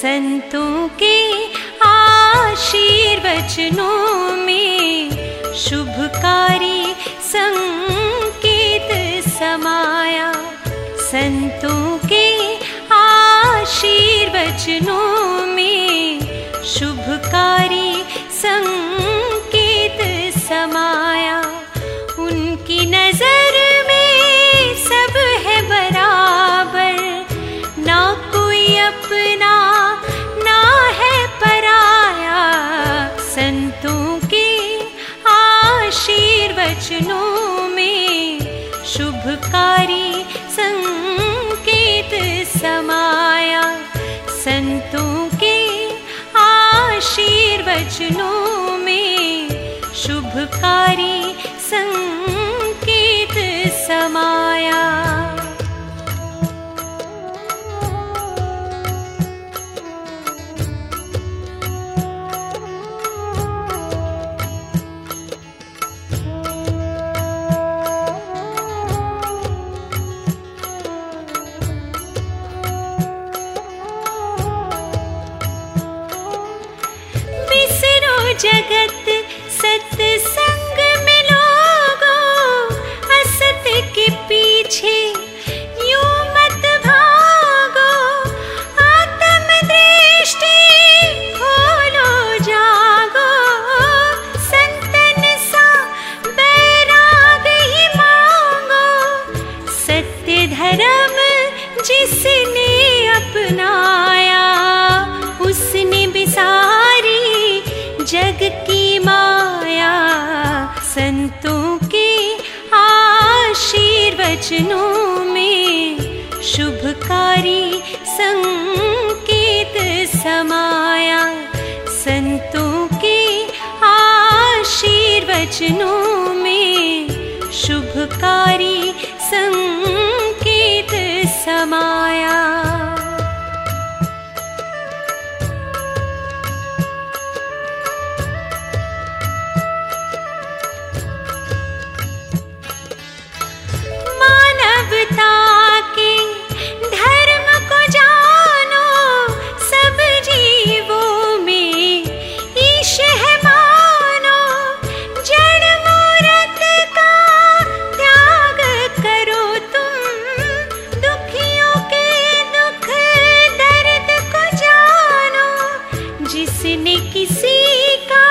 संतों के आशीर्वचनों में शुभकारी संकेत समाया। संतों के आशीर्वचनों आशीर्वचनों में शुभकारी संकेत समाया। संतों के आशीर्वचनों में शुभकारी संकेत समाया सत्संग में लोगो असत के पीछे यूँ मत भागो। आत्म दृष्टि खोलो जागो। संतन सा बैराग ही मांगो। सत्य धर्म जिसने संतों के आशीर्वचनों में शुभकारी संकेत समाया। संतों के आशीर्वचनों में शुभकारी संकेत समाया। जिसने किसी का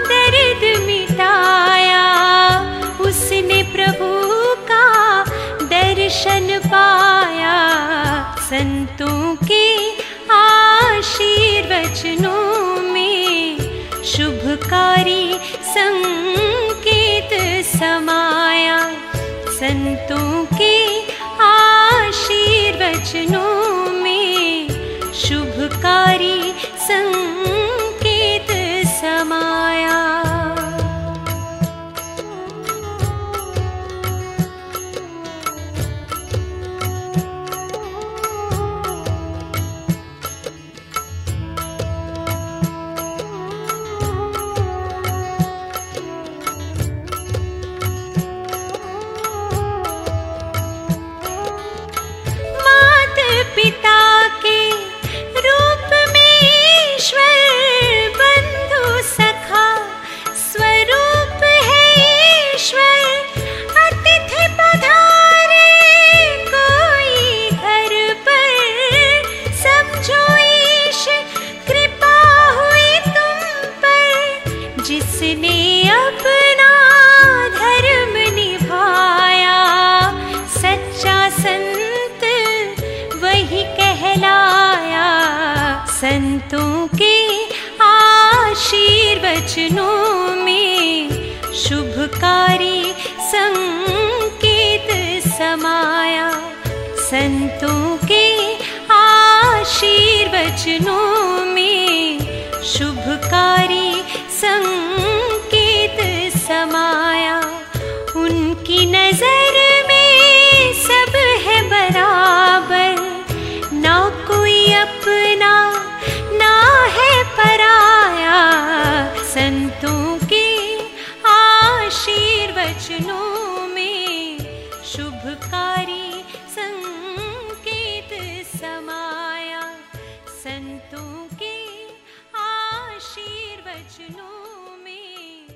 दर्द मिटाया? उसने प्रभु का दर्शन पाया। संतों के आशीर्वचनों में शुभकारी संकेत समाया। संतों संतों के आशीर्वचनों में शुभकारी संकेत समाया। संतों के आशीर्वचनों में शुभकारी संकेत समाया। उनकी नज़र में सब है बराबर। ना कोई अपना शुभकारी संकेत समाया। संतों के आशीर्वचनों में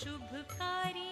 शुभकारी